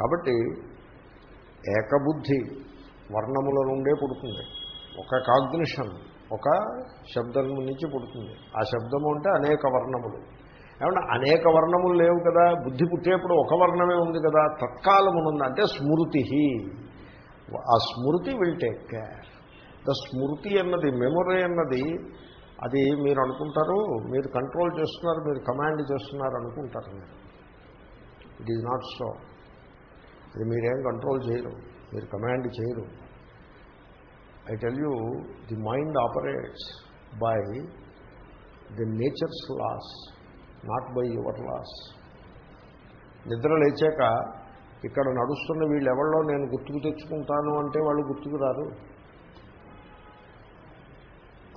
కాబట్టి ఏకబుద్ధి వర్ణముల నుండే పుడుతుంది. ఒక కాగ్నిషన్ ఒక శబ్దం నుంచి పుడుతుంది. ఆ శబ్దము అంటే అనేక వర్ణములు. ఏమన్నా అనేక వర్ణములు లేవు కదా బుద్ధి పుట్టేప్పుడు ఒక వర్ణమే ఉంది కదా తత్కాలమునుంది. అంటే స్మృతి. ఆ స్మృతి విల్ టేక్ కేర్ ద స్మృతి అన్నది మెమొరీ అన్నది అది మీరు అనుకుంటారు మీరు కంట్రోల్ చేస్తున్నారు మీరు కమాండ్ చేస్తున్నారు అనుకుంటారు. మీరు ఇట్ ఈజ్ నాట్ సో ఇది మీరేం కంట్రోల్ చేయరు. మీరు కమాండ్ చేయరు. I tell you the mind operates by the nature's laws not by your laws నిద్ర లేచాక ఇక్కడ నడుస్తున్న వీళ్ళు ఎవరిలో నేను గుర్తుకు తెచ్చుకుంటాను అంటే వాళ్ళు గుర్తుకు రారు.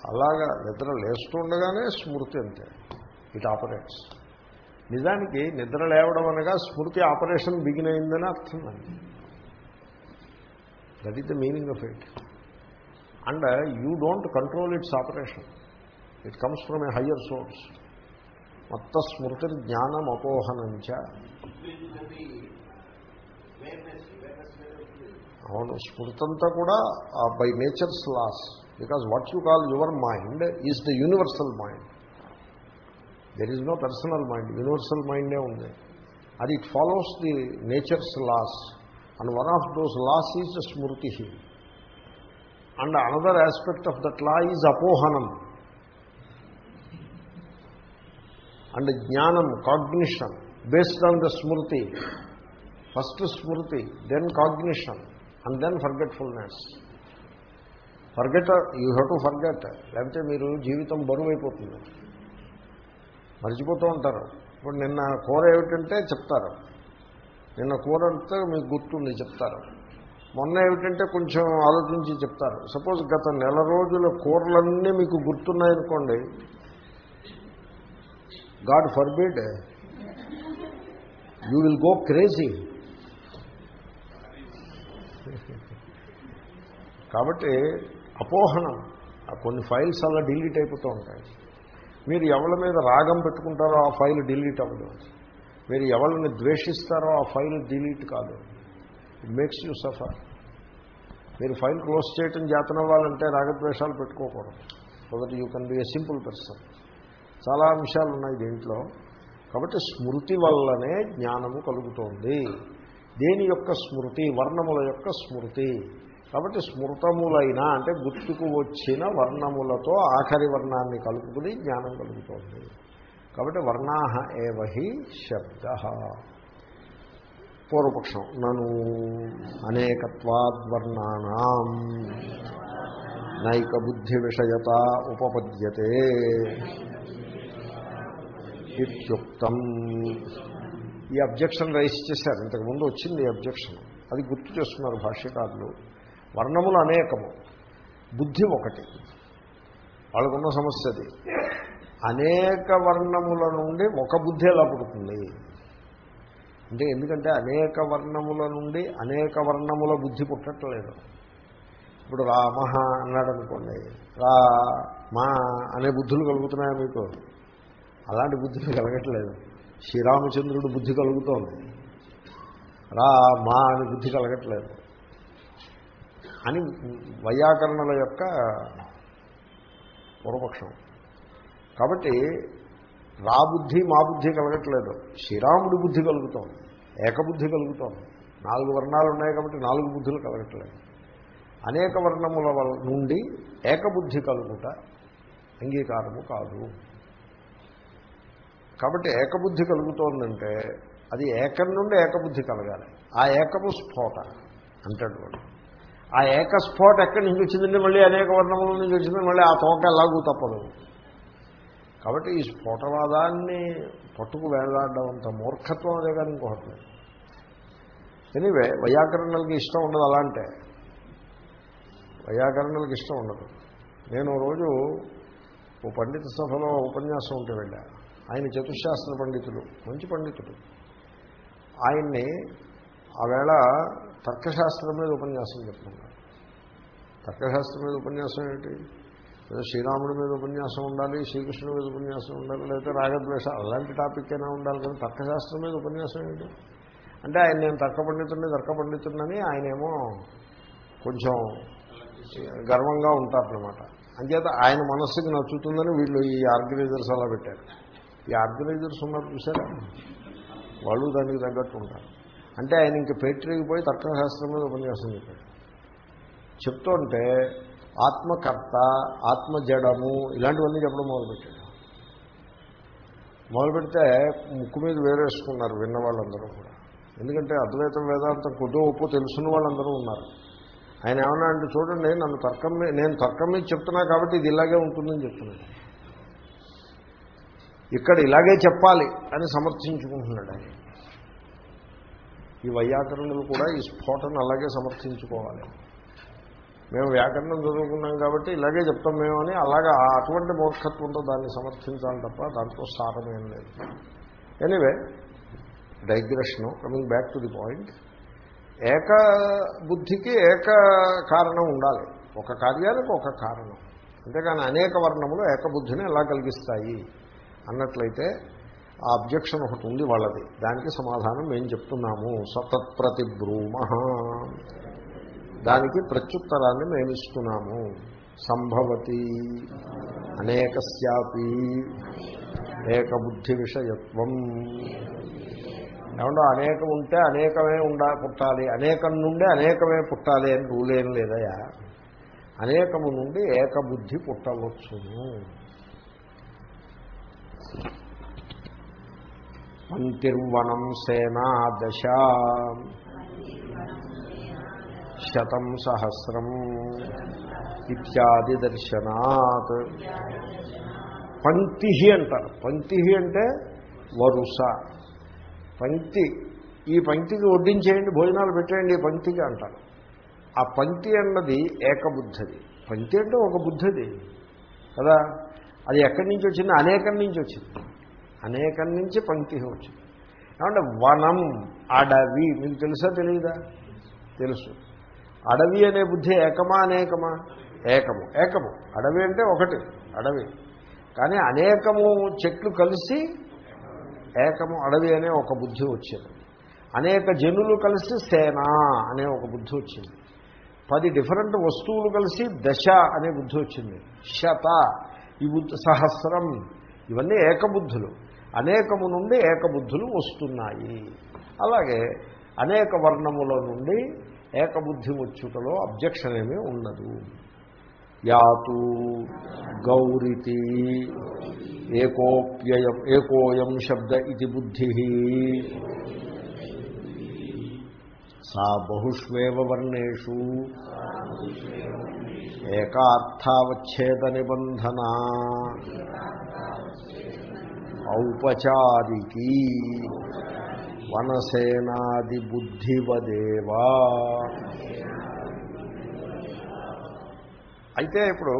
అలాగా నిద్ర లేస్తుండగానే స్మృతి అంతే. ఇట్ ఆపరేట్స్ నిజానికి నిద్ర లేవడం అనగా స్మృతి ఆపరేషన్ బిగిన్ అయిందని అర్థం అండి that is the meaning of it and you don't control its operation it comes from a higher source మొత్త స్మృతి జ్ఞానం అపోహనంచ. అవును స్మృతంతా కూడా by nature's laws because what you call your mind is the universal mind there is no personal mind universal మైండే ఉంది. అది it follows the nature's laws and one of those laws is Smriti and another aspect of that law is అపోహనం and జ్ఞానం cognition based on the స్మృతి first Smriti then cognition and then forgetfulness forget you have to forget లేకపోతే మీరు జీవితం బరువైపోతుంది. మర్చిపోతూ ఉంటారు. ఇప్పుడు నిన్న కూర ఏమిటంటే చెప్తారు. నిన్న కూర అంటే మీకు గుర్తుంది చెప్తారు. మొన్న ఏమిటంటే కొంచెం ఆలోచించి చెప్తారు. సపోజ్ గత నెల రోజుల కూరలన్నీ మీకు గుర్తున్నాయనుకోండి. God forbid you will go crazy. కాబట్టి అపోహనం ఆ కొన్ని ఫైల్స్ అలా డిలీట్ అయిపోతూ ఉంటాయి. మీరు ఎవరి మీద రాగం పెట్టుకుంటారో ఆ ఫైల్ డిలీట్ అవ్వదు. మీరు ఎవరిని ద్వేషిస్తారో ఆ ఫైల్ డిలీట్ కాదు. ఇట్ మేక్స్ యూ సఫర్ మీరు ఫైల్ క్లోజ్ చేయటం జాతనవ్వాలంటే రాగద్వేషాలు పెట్టుకోకూడదు. So that you can be a simple person చాలా అంశాలు ఉన్నాయి దీంట్లో. కాబట్టి స్మృతి వల్లనే జ్ఞానము కలుగుతోంది. దేని యొక్క స్మృతి? వర్ణముల యొక్క స్మృతి. కాబట్టి స్మృతములైన అంటే గుర్తుకు వచ్చిన వర్ణములతో ఆఖరి వర్ణాన్ని కలుపుకుని జ్ఞానం కలుగుతోంది. కాబట్టి వర్ణాహ ఏవహి శబ్ద. పూర్వపక్షం నను అనేకత్వాద్వర్ణానాం నైక బుద్ధి విషయత ఉపపద్యతే ఇత్యుక్తం. ఈ అబ్జెక్షన్ రైస్ చేశారు ఇంతకుముందు వచ్చింది ఈ అబ్జెక్షన్. అది గుర్తు చేస్తున్నారు భాష్యకారులు. వర్ణములు అనేకము. బుద్ధి ఒకటి. వాళ్ళకున్న సమస్య అది అనేక వర్ణముల నుండి ఒక బుద్ధి ఎలా పుడుతుంది? అంటే ఎందుకంటే అనేక వర్ణముల నుండి అనేక వర్ణముల బుద్ధి పుట్టట్లేదు. ఇప్పుడు రామ అన్నాడు అనుకోండి రా మా అనే బుద్ధులు కలుగుతున్నాయా మీకు? అలాంటి బుద్ధులు కలగట్లేదు. శ్రీరామచంద్రుడు బుద్ధి కలుగుతోంది. రా మా అని బుద్ధి కలగట్లేదు. అని వైయాకరణల యొక్క పూర్వపక్షం. కాబట్టి రా బుద్ధి మా బుద్ధి కలగట్లేదు. శ్రీరాముడి బుద్ధి కలుగుతోంది. ఏకబుద్ధి కలుగుతోంది. నాలుగు వర్ణాలు ఉన్నాయి కాబట్టి నాలుగు బుద్ధులు కలగట్లేదు. అనేక వర్ణముల వల్ల నుండి ఏకబుద్ధి కలుగుట అంగీకారము కాదు. కాబట్టి ఏకబుద్ధి కలుగుతోందంటే అది ఏకం నుండి ఏకబుద్ధి కలగాలి. ఆ ఏకము స్ఫోట అంటాడు వాడు. ఆ ఏకస్ఫోట ఎక్కడి నుంచి వచ్చిందండి మళ్ళీ అనేక వర్ణముల నుంచి వచ్చింది మళ్ళీ ఆ తోక ఎలాగూ తప్పదు. కాబట్టి ఈ స్ఫోటవాదాన్ని పట్టుకు వేలాడడం అంత మూర్ఖత్వం అదే కానీ ఇంకొకటి. ఎనివే వైయాకరణలకి ఇష్టం ఉండదు అలాంటే. వైయాకరణలకి ఇష్టం ఉండదు. నేను రోజు ఓ పండిత సభలో ఉపన్యాసం ఉంటే వెళ్ళా. ఆయన చతుశాస్త్ర పండితులు మంచి పండితుడు ఆయన్ని ఆవేళ తర్కశాస్త్రం మీద ఉపన్యాసం చెప్తున్నాడు తర్కశాస్త్రం మీద ఉపన్యాసం ఏంటి? ఏదో శ్రీరాముడి మీద ఉపన్యాసం ఉండాలి శ్రీకృష్ణుడి మీద ఉపన్యాసం ఉండాలి లేకపోతే రాగద్వేష అలాంటి టాపిక్ అయినా ఉండాలి కానీ తర్కశాస్త్రం మీద ఉపన్యాసం ఏంటి? అంటే ఆయన నేను తర్క పండితుడిని తర్క పండితుడిని ఆయనేమో కొంచెం గర్వంగా ఉంటారనమాట అంచేత ఆయన మనస్సుకి నచ్చుతుందని వీళ్ళు ఈ ఆర్గనైజర్స్ అలా పెట్టారు. ఈ ఆర్గనైజర్స్ ఉన్నారు చూసారా? వాళ్ళు దానికి తగ్గట్టు ఉంటారు. అంటే ఆయన ఇంక పేటరీకి పోయి తర్కశాస్త్రం మీద ఉపన్యాసం చెప్పాడు. చెప్తుంటే ఆత్మకర్త ఆత్మ జడము ఇలాంటివన్నీ చెప్పడం మొదలుపెట్టాడు. మొదలు పెడితే ముక్కు మీద వేరేసుకున్నారు విన్న వాళ్ళందరూ కూడా. ఎందుకంటే అద్వైతం వేదాంతం కొద్దో ఉప్పు తెలుసున్న వాళ్ళందరూ ఉన్నారు. ఆయన ఏమన్నా అంటే చూడండి నన్ను తర్కం మీద నేను తర్కం మీద చెప్తున్నా కాబట్టి ఇది ఇలాగే ఉంటుందని చెప్తున్నాను ఇక్కడ ఇలాగే చెప్పాలి అని సమర్థించుకుంటున్నాడు ఆయన. ఈ వైయాకరణులు కూడా ఈ స్ఫోటను అలాగే సమర్థించుకోవాలి. మేము వ్యాకరణం చదువుకున్నాం కాబట్టి ఇలాగే చెప్తాం మేము అని అలాగా అటువంటి మూర్ఖత్వంతో దాన్ని సమర్థించాలి తప్ప దాంట్లో సారమేం లేదు. Anyway digression coming back to the point ఏక బుద్ధికి ఏక కారణం ఉండాలి. ఒక కార్యానికి ఒక కారణం. అంతేకాని అనేక వర్ణములు ఏకబుద్ధిని ఎలా కలిగిస్తాయి? అన్నట్లయితే ఆ అబ్జెక్షన్ ఒకటి ఉంది వాళ్ళది. దానికి సమాధానం మేము చెప్తున్నాము. సతత్ప్రతిబ్రూమ. దానికి ప్రత్యుత్తరాన్ని మేము ఇస్తున్నాము. సంభవతి అనేకస్యాపి ఏకబుద్ధి విషయత్వం ఏమంటే అనేకం ఉంటే అనేకమే ఉండా పుట్టాలి. అనేకం నుండి అనేకమే పుట్టాలి అని రూలేం లేదయా? అనేకము నుండి ఏకబుద్ధి పుట్టవచ్చును. పంక్తిర్వనం సేనా దశ శతం సహస్రం ఇత్యాది దర్శనాత్. పంక్తి అంటారు. పంక్తి అంటే వరుస. పంక్తి ఈ పంక్తికి వడ్డించేయండి భోజనాలు పెట్టేయండి ఈ పంక్తికి అంటారు. ఆ పంక్తి అన్నది ఏకబుద్ధది. పంక్తి అంటే ఒక బుద్ధది. కదా? అది ఎక్కడి నుంచి వచ్చింది అనేకం నుంచి వచ్చింది. అనేకం నుంచి పంక్తి వచ్చింది. ఏమంటే వనం అడవి మీకు తెలుసా తెలియదా తెలుసు. అడవి అనే బుద్ధి ఏకమా అనేకమా? ఏకము ఏకము. అడవి అంటే ఒకటి అడవి. కానీ అనేకము చెట్లు కలిసి ఏకము అడవి అనే ఒక బుద్ధి వచ్చింది. అనేక జనులు కలిసి సేన అనే ఒక బుద్ధి వచ్చింది. పది డిఫరెంట్ వస్తువులు కలిసి దశ అనే బుద్ధి వచ్చింది. శత ఈ బుద్ధి సహస్రం ఇవన్నీ ఏకబుద్ధులు. అనేకము నుండి ఏకబుద్ధులు వస్తున్నాయి. అలాగే అనేక వర్ణముల నుండి ఏకబుద్ధి ముచ్చుటలో అబ్జెక్షన్ ఏమీ ఉండదు. యాతు గౌరితి ఏకోప్యయం ఏకోయం శబ్ద ఇది బుద్ధి. సా బహుష్వేవ వర్ణేషు ఏకార్థావచ్ఛేద నిబంధన. ఔపచారికి వనసేనాది బుద్ధివదేవా. అయితే ఇప్పుడు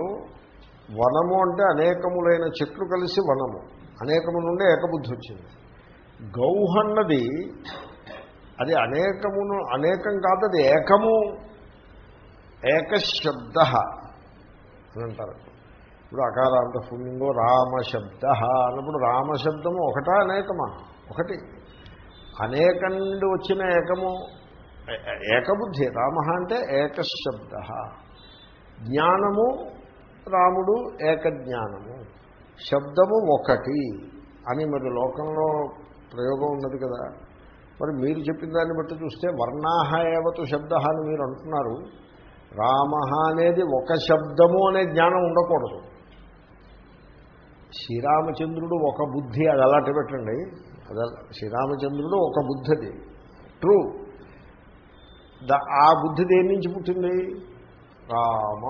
వనము అంటే అనేకములైన చెట్లు కలిసి వనము. అనేకము నుండి ఏకబుద్ధి వచ్చింది గౌహన్నది అది అనేకమును అనేకం కాదు అది ఏకము. ఏకశబ్ద అని అంటారు. ఇప్పుడు అకారాంత పుణ్యంగో రామశబ్ద అన్నప్పుడు రామశబ్దము ఒకటా అనేకమా? ఒకటి. అనేక నుండి వచ్చిన ఏకము ఏకబుద్ధి. రామ అంటే ఏకశబ్ద. జ్ఞానము రాముడు ఏకజ్ఞానము. శబ్దము ఒకటి అని మరి లోకంలో ప్రయోగం ఉన్నది కదా. మరి మీరు చెప్పిన దాన్ని బట్టి చూస్తే వర్ణాహ ఏవతు శబ్ద అని మీరు అంటున్నారు. రామ అనేది ఒక శబ్దము అనే జ్ఞానం ఉండకూడదు. శ్రీరామచంద్రుడు ఒక బుద్ధి అది అలాంటి పెట్టండి. అది శ్రీరామచంద్రుడు ఒక బుద్ధది. ట్రూ ద ఆ బుద్ధి దేని నుంచి పుట్టింది? రామ.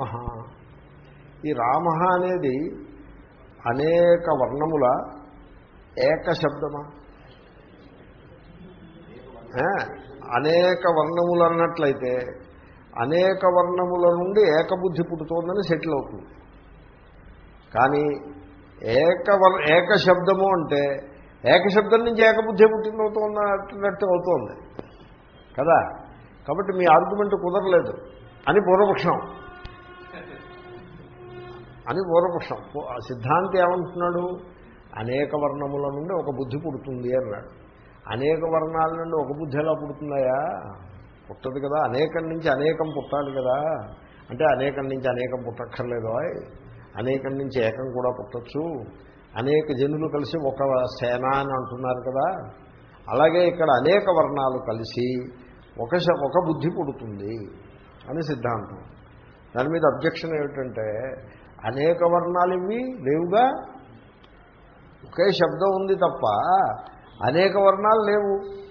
ఈ రామ అనేది అనేక వర్ణముల ఏకశబ్దమా? అనేక వర్ణములు అన్నట్లయితే అనేక వర్ణముల నుండి ఏకబుద్ధి పుట్టుతోందని సెటిల్ అవుతుంది. కానీ ఏకవర్ ఏక శబ్దము అంటే ఏక శబ్దం నుంచి ఏకబుద్ధి పుట్టింది అవుతోంది. కదా? కాబట్టి మీ ఆర్గ్యుమెంట్ కుదరలేదు. అని పూర్వపక్షం. అని పూర్వపక్షం. సిద్ధాంతి ఏమంటున్నాడు? అనేక వర్ణముల నుండి ఒక బుద్ధి పుడుతుంది అన్నాడు. అనేక వర్ణాల నుండి ఒక బుద్ధి ఎలా పుడుతుందయా పుట్టదు కదా. అనేకం నుంచి అనేకం పుట్టాలి కదా. అంటే అనేకం నుంచి అనేకం పుట్టక్కర్లేదు అనేకం నుంచి ఏకం కూడా పుట్టచ్చు. అనేక జనులు కలిసి ఒక సేన అని అంటున్నారు కదా. అలాగే ఇక్కడ అనేక వర్ణాలు కలిసి ఒక శ- ఒక బుద్ధి పుడుతుంది అని సిద్ధాంతం. దాని మీద అబ్జెక్షన్ ఏమిటంటే అనేక వర్ణాలు ఇవి లేవుగా? ఒకే శబ్దం ఉంది తప్ప అనేక వర్ణాలు లేవు.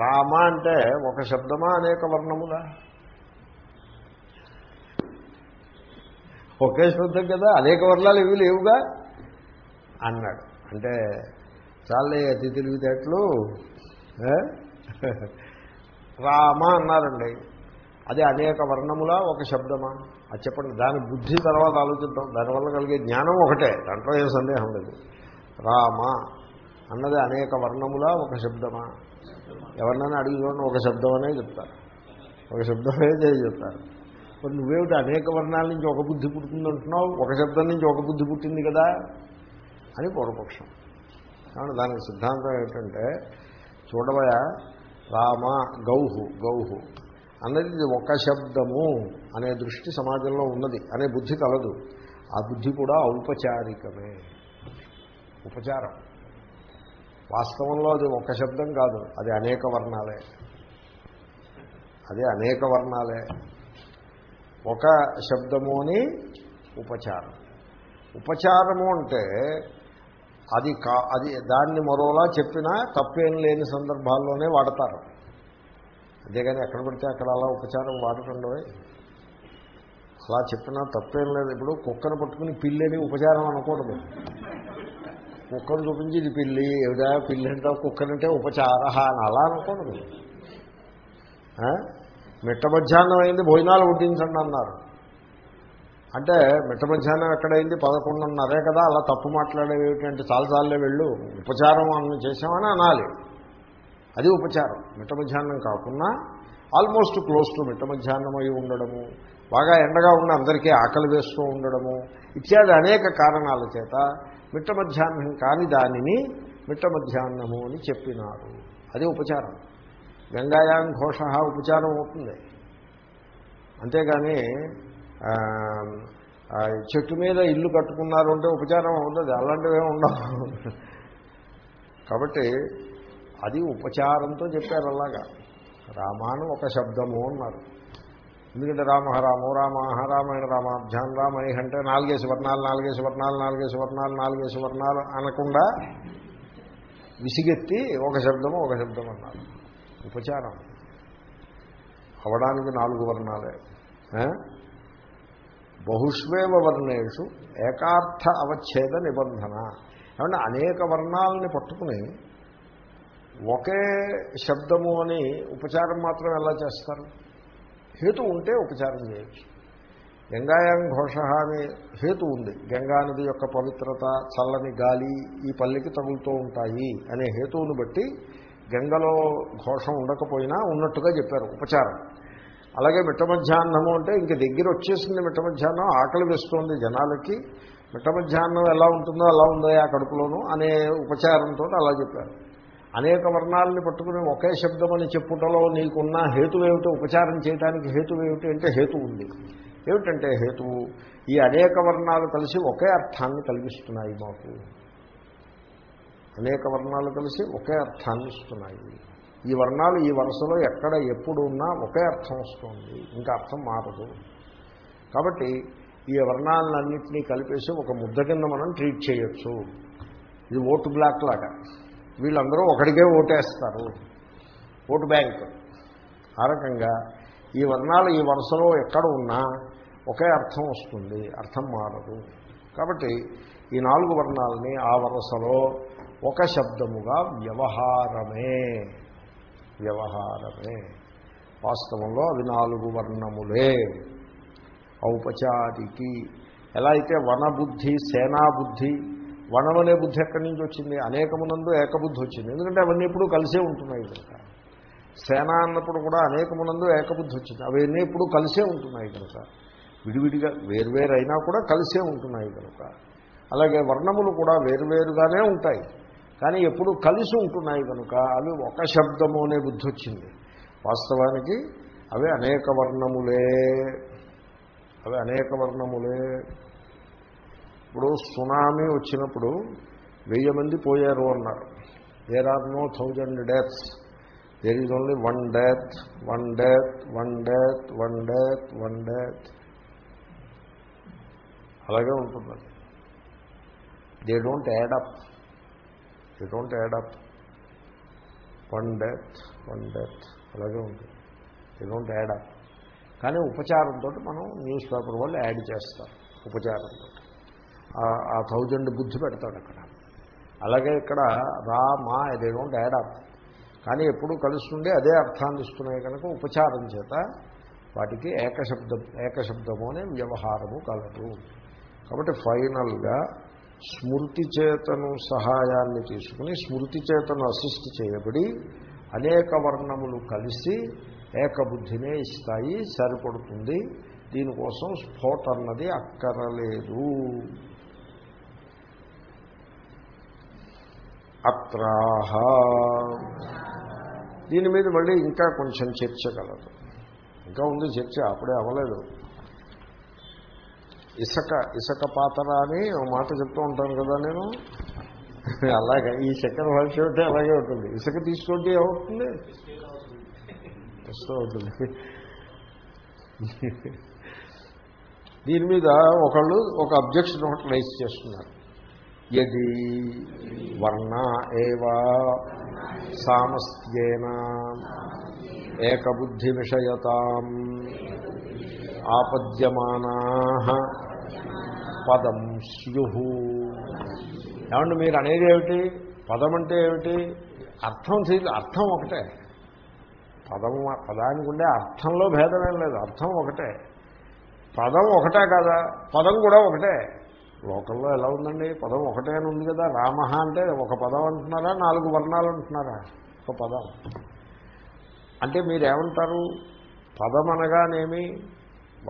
రామ అంటే ఒక శబ్దమా అనేక వర్ణములా? ఒకే శ్రద్ధ కదా అనేక వర్ణాలు ఇవి లేవుగా? అన్నాడు. అంటే చాలే అతి తెలివితేటలు రామ అన్నారండి అది అనేక వర్ణములా ఒక శబ్దమా? అది చెప్పండి. దాని బుద్ధి తర్వాత ఆలోచిద్దాం. దానివల్ల కలిగే జ్ఞానం ఒకటే. దాంట్లో ఏం సందేహం లేదు. రామ అన్నది అనేక వర్ణములా ఒక శబ్దమా? ఎవరినైనా అడిగి చూడండి ఒక శబ్దం అనే చెప్తారు. ఒక శబ్దమే చేసి చెప్తారు. మరి నువ్వేమిటి అనేక వర్ణాల నుంచి ఒక బుద్ధి పుట్టింది అంటున్నావు? ఒక శబ్దం నుంచి ఒక బుద్ధి పుట్టింది కదా? అని పూర్వపక్షం. కాబట్టి దానికి సిద్ధాంతం ఏంటంటే చూడవయా రామ గౌహు గౌహు అన్నది ఇది ఒక శబ్దము అనే దృష్టి సమాజంలో ఉన్నది అనే బుద్ధి కలదు. ఆ బుద్ధి కూడా ఔపచారికమే. ఉపచారం. వాస్తవంలో అది ఒక శబ్దం కాదు అది అనేక వర్ణాలే. అది అనేక వర్ణాలే. ఒక శబ్దము అని ఉపచారం. ఉపచారము అంటే అది కా అది దాన్ని మరోలా చెప్పినా తప్పేం లేని సందర్భాల్లోనే వాడతారు. అంతేగాని ఎక్కడ పడితే అక్కడ అలా ఉపచారం వాడకండవే. అలా చెప్పినా తప్పేం లేదు. ఇప్పుడు కుక్కను పట్టుకుని పిల్లని ఉపచారం అనకూడదు. కుక్కను చూపించి ఇది పిల్లి ఏదా పిల్లి అంటే కుక్కనంటే ఉపచార అని అలా అనకూడదు. మిట్ట మధ్యాహ్నం అయింది భోజనాలు వడ్డించండి అన్నారు. అంటే మిట్ట మధ్యాహ్నం ఎక్కడైంది? పదకొండున్నరే కదా అలా తప్పు మాట్లాడేవి ఏమిటంటే చాలాసార్లే వెళ్ళు ఉపచారం అన్న చేసామని అనాలి. అది ఉపచారం. మిట్ట మధ్యాహ్నం కాకుండా ఆల్మోస్ట్ క్లోజ్ టు మిట్ట మధ్యాహ్నం అయి ఉండడము బాగా ఎండగా ఉండి అందరికీ ఆకలి వేస్తూ ఉండడము ఇత్యాది అనేక కారణాల చేత మిట్ట మధ్యాహ్నం కాని దానిని మిట్ట మధ్యాహ్నము అని చెప్పినారు. అది ఉపచారం. గంగాయాం ఘోష ఉపచారం అవుతుంది. అంతేగాని చెట్టు మీద ఇల్లు కట్టుకున్నారు అంటే ఉపచారం అవుతుంది. అలాంటివే ఉండవు. కాబట్టి అది ఉపచారంతో చెప్పారు అలాగా. రామాను ఒక శబ్దము అన్నారు. ఎందుకంటే రామ రామో రామ రామాయణ రామాభ్యాన్ రామణి అంటే నాలుగేసి వర్ణాలు నాలుగేసి వర్ణాలు నాలుగేసి వర్ణాలు నాలుగేసి వర్ణాలు అనకుండా విసిగెత్తి ఒక శబ్దము ఒక శబ్దం అన్నారు. ఉపచారం. అవడానికి నాలుగు వర్ణాలే. బహుష్వేవ వర్ణేషు ఏకార్థ అవచ్ఛేద నిబంధన. ఏమంటే అనేక వర్ణాలని పట్టుకుని ఒకే శబ్దము అని ఉపచారం మాత్రం ఎలా చేస్తారు? హేతు ఉంటే ఉపచారం చేయొచ్చు. గంగాయాం ఘోష అనే హేతు ఉంది. గంగా నది యొక్క పవిత్రత చల్లని గాలి ఈ పల్లెకి తగులుతూ ఉంటాయి అనే హేతువును బట్టి గంగలో ఘోషం ఉండకపోయినా ఉన్నట్టుగా చెప్పారు ఉపచారం. అలాగే మిట్ట మధ్యాహ్నము అంటే ఇంక దగ్గర వచ్చేసింది మిట్ట మధ్యాహ్నం ఆకలి వేస్తోంది జనాలకి. మిట్ట మధ్యాహ్నం ఎలా ఉంటుందో అలా ఉందో ఆ కడుపులోనూ అనే ఉపచారంతో అలా చెప్పారు. అనేక వర్ణాలని పట్టుకుని ఒకే శబ్దం అని చెప్పుటలో నీకున్న హేతు ఉపచారం చేయడానికి హేతు అంటే హేతు ఉంది. ఏమిటంటే హేతువు ఈ అనేక వర్ణాలు కలిసి ఒకే అర్థాన్ని కలిగిస్తున్నాయి మాకు. అనేక వర్ణాలు కలిసి ఒకే అర్థాన్ని ఇస్తున్నాయి. ఈ వర్ణాలు ఈ వరుసలో ఎక్కడ ఎప్పుడు ఉన్నా ఒకే అర్థం వస్తుంది. ఇంకా అర్థం మారదు. కాబట్టి ఈ వర్ణాలన్నింటినీ కలిపేసి ఒక ముద్ద కింద మనం ట్రీట్ చేయొచ్చు. ఇది ఓటు బ్లాక్ లాగా. వీళ్ళందరూ ఒకడికే ఓటేస్తారు. Vote bank. ఆ రకంగా ఈ వర్ణాలు ఈ వరుసలో ఎక్కడ ఉన్నా ఒకే అర్థం వస్తుంది. అర్థం మారదు. కాబట్టి ఈ నాలుగు వర్ణాలని ఆ వరుసలో ఒక శబ్దముగా వ్యవహారమే. వ్యవహారమే. వాస్తవంలో అవి నాలుగు వర్ణములే. ఔపచారికి. ఎలా అయితే వనబుద్ధి సేనాబుద్ధి వనం అనే బుద్ధి ఎక్కడి నుంచి వచ్చింది? అనేకమునందు ఏకబుద్ధి వచ్చింది. ఎందుకంటే అవన్నీ ఎప్పుడూ కలిసే ఉంటున్నాయి కనుక సేన అన్నప్పుడు కూడా అనేకమునందు ఏకబుద్ధి వచ్చింది. అవన్నీ ఎప్పుడూ కలిసే ఉంటున్నాయి కనుక. విడివిడిగా వేరువేరు అయినా కూడా కలిసే ఉంటున్నాయి కనుక. అలాగే వర్ణములు కూడా వేరువేరుగానే ఉంటాయి. కానీ ఎప్పుడు కలిసి ఉంటున్నాయి కనుక అవి ఒక శబ్దము అనే బుద్ధి వచ్చింది వాస్తవానికి అవి అనేక వర్ణములే. అవి అనేక వర్ణములే. ఇప్పుడు సునామీ వచ్చినప్పుడు వెయ్యి మంది పోయారు అన్నారు. There are no thousand deaths there is only one death one death one death one death one death అలాగే ఉంటుంది they don't add up you don't add up one death one death అలాగే ఉంటుంది. You don't add up కానీ ఉపచారంతో మనం news paper వాళ్ళు add చేస్తారు ఉపచారంతో ఆ thousand బుద్ధి పెడతాడు అక్కడ. అలాగే ఇక్కడ రా మా దే డోంట్ యాడ్ అప్ కానీ ఎప్పుడు కలుస్తుండే అదే అర్థాన్ని ఇస్తున్నాయి కనుక ఉపచారం చేత వాటికి ఏకశబ్దం ఏకశబ్దము అనే వ్యవహారము కలదు. కాబట్టి ఫైనల్గా స్మృతి చేతను సహాయాన్ని తీసుకుని స్మృతి చేతను అసిస్ట్ చేయబడి అనేక వర్ణములు కలిసి ఏకబుద్ధినే ఇస్తాయి సరిపడుతుంది. దీనికోసం స్ఫోట అన్నది అక్కరలేదు. అత్రాహ. దీని మీద మళ్ళీ ఇంకా కొంచెం చర్చ కలదు. ఇంకా ఉంది చర్చ అప్పుడే అవ్వలేదు. ఇసక ఇసక పాతర అని మాట చెప్తూ ఉంటాను కదా నేను. అలాగే ఈ చక్కెర భాష ఉంటే అలాగే ఉంటుంది. ఇసుక తీసుకుంటే ఏమవుతుంది? వస్తూ ఉంటుంది దీని మీద ఒకళ్ళు ఒక అబ్జెక్షన్ ఒకటి రైస్ చేస్తున్నారు. ఎది వర్ణ ఏవా సామస్త్యేన ఏకబుద్ధి విషయతాం ఆపద్యమానా పదం స్యుహు. ఏమంటే మీరు అనేది ఏమిటి? పదం అంటే ఏమిటి? అర్థం తెలియదు అర్థం ఒకటే. పదం పదానికి ఉండే అర్థంలో భేదమేం లేదు. అర్థం ఒకటే. పదం ఒకటే కదా. పదం కూడా ఒకటే. లోకల్లో ఎలా ఉందండి? పదం ఒకటే అని ఉంది కదా. రామ అంటే ఒక పదం అంటున్నారా? నాలుగు వర్ణాలు అంటున్నారా? ఒక పదం. అంటే మీరేమంటారు? పదం అనగానేమి?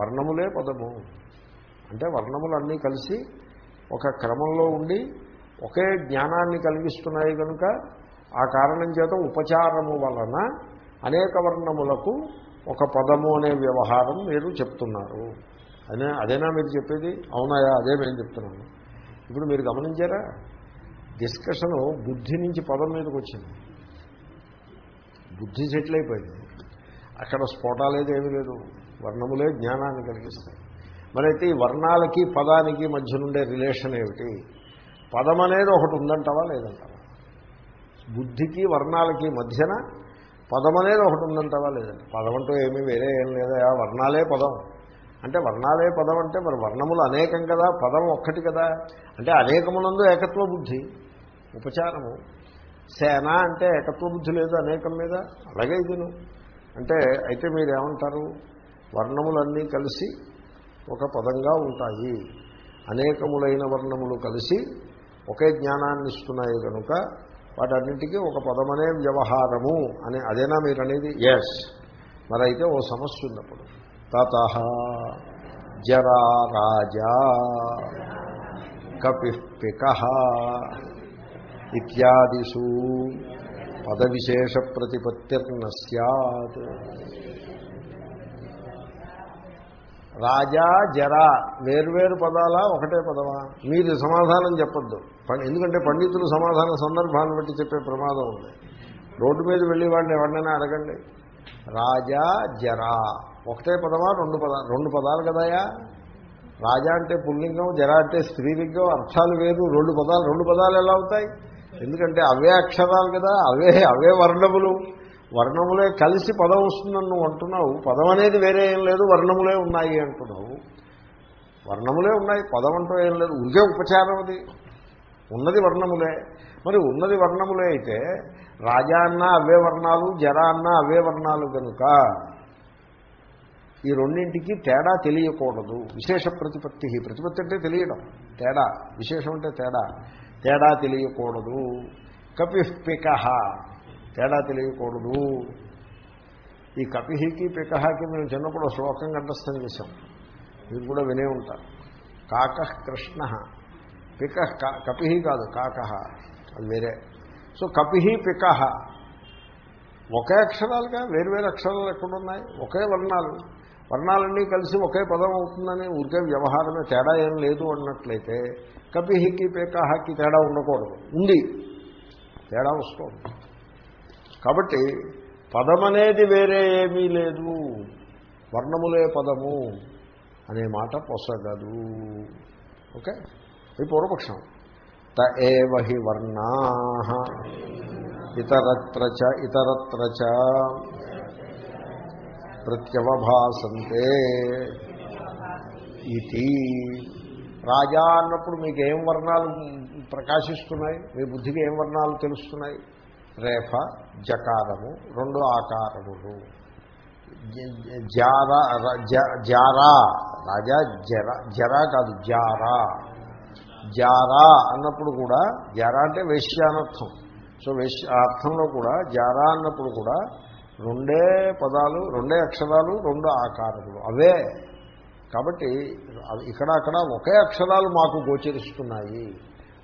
వర్ణములే పదము. అంటే వర్ణములన్నీ కలిసి ఒక క్రమంలో ఉండి ఒకే జ్ఞానాన్ని కలిగిస్తున్నాయి కనుక ఆ కారణం చేత ఉపచారము వలన అనేక వర్ణములకు ఒక పదము అనే వ్యవహారం మీరు చెప్తున్నారు. అదే అదేనా మీరు చెప్పేది? అవునాయా? అదే మేము చెప్తున్నాను. ఇప్పుడు మీరు గమనించారా? డిస్కషను బుద్ధి నుంచి పదం మీదకి వచ్చింది. బుద్ధి సెటిల్ అయిపోయింది. అక్కడ స్ఫోటాలేదు ఏమీ లేదు. వర్ణములే జ్ఞానాన్ని కలిగిస్తాయి. మరైతే ఈ వర్ణాలకి పదానికి మధ్య నుండే రిలేషన్ ఏమిటి? పదం అనేది ఒకటి ఉందంటావా లేదంటావా? బుద్ధికి వర్ణాలకి మధ్యన పదం అనేది ఒకటి ఉందంటావా లేదంటే? పదం అంటూ ఏమీ వేరే ఏం లేదా? వర్ణాలే పదం. అంటే వర్ణాలే పదం అంటే మరి వర్ణములు అనేకం కదా పదం ఒక్కటి కదా. అంటే అనేకమునందు ఏకత్వ బుద్ధి ఉపచారము. సేన అంటే ఏకత్వ బుద్ధి లేదు అనేకం మీద అలాగే ఇదిను. అంటే అయితే మీరు ఏమంటారు వర్ణములన్నీ కలిసి ఒక పదంగా ఉంటాయి. అనేకములైన వర్ణములు కలిసి ఒకే జ్ఞానాన్ని ఇస్తున్నాయి కనుక వాటన్నిటికీ ఒక పదమనే వ్యవహారము అనే అదేనా మీరు అనేది ఎస్ మరైతే ఓ సమస్య ఉన్నప్పుడు తత జరా రాజా ఇత్యాదిషు పదవిశేష ప్రతిపత్తిర్న సత్ రాజా జరా వేర్వేరు పదాలా ఒకటే పదమా? మీరు సమాధానం చెప్పొద్దు. ఎందుకంటే పండితులు సమాధాన సందర్భాన్ని బట్టి చెప్పే ప్రమాదం ఉంది. రోడ్డు మీద వెళ్ళి వాడిని ఎవరినైనా అడగండి. రాజా జరా. ఒకటే పదమా? రెండు పద రెండు పదాలు కదయా? రాజా అంటే పుల్లింగం జరా అంటే స్త్రీలింగం అర్థాలు వేరు రెండు పదాలు రెండు పదాలు ఎలా అవుతాయి? ఎందుకంటే అవే అక్షరాలు కదా అవే అవే వర్ణములు. వర్ణములే కలిసి పదం వస్తుందని నువ్వు అంటున్నావు. పదం అనేది వేరే ఏం లేదు వర్ణములే ఉన్నాయి అంటున్నావు. వర్ణములే ఉన్నాయి పదం అంటూ ఏం లేదు. ఉరికే ఉపచారం అది. ఉన్నది వర్ణములే. మరి ఉన్నది వర్ణములే అయితే రాజా అన్న అవే వర్ణాలు జరా అన్న అవే వర్ణాలు కనుక ఈ రెండింటికి తేడా తెలియకూడదు. విశేష ప్రతిపత్తి. ప్రతిపత్తి అంటే తెలియడం. తేడా. విశేషం అంటే తేడా. తేడా తెలియకూడదు. కపిఃపిక తేడా తెలియకూడదు. ఈ కపిహికి పికహకి మేము చిన్నప్పుడు శ్లోకం కంఠస్థం చేశాం. మీరు కూడా వినే ఉంటారు. కాక కృష్ణ. పిక కపిహి కాదు కాక. అది వేరే. సో కపిహి పికహ ఒకే అక్షరాలుగా వేరు వేరు అక్షరాలు ఎక్కడున్నాయి? ఒకే వర్ణాలు. వర్ణాలన్నీ కలిసి ఒకే పదం అవుతుందని ఊరికే వ్యవహారమే తేడా ఏం లేదు అన్నట్లయితే కపిహికి పేకాహకి తేడా ఉండకూడదు. ఉంది. తేడా వస్తుంది. కాబట్టి పదమనేది వేరే ఏమీ లేదు. వర్ణములే పదము అనే మాట పొసగదు. ఓకే? ఈ పూర్వపక్షం. త ఏవ హి వర్ణా ఇతరత్ర చ ఇతరత్ర చ ప్రత్యవభాసంతే ఇది రాజా అన్నప్పుడు మీకు ఏం వర్ణాలు ప్రకాశిస్తున్నాయి? మీ బుద్ధికి ఏం వర్ణాలు తెలుస్తున్నాయి? రేఫ జకారము రెండు ఆకారములు. జారా జ- జారా రాజా జర జరా కాదు జారా. జారా అన్నప్పుడు కూడా జారా అంటే వేశ్యానర్థం సో వేశ్య ఆ అర్థంలో కూడా జారా అన్నప్పుడు కూడా రెండే పదాలు రెండే అక్షరాలు రెండు ఆకారములు. అవే. కాబట్టి ఇక్కడ అక్కడ ఒకే అక్షరాలు మాకు గోచరిస్తున్నాయి.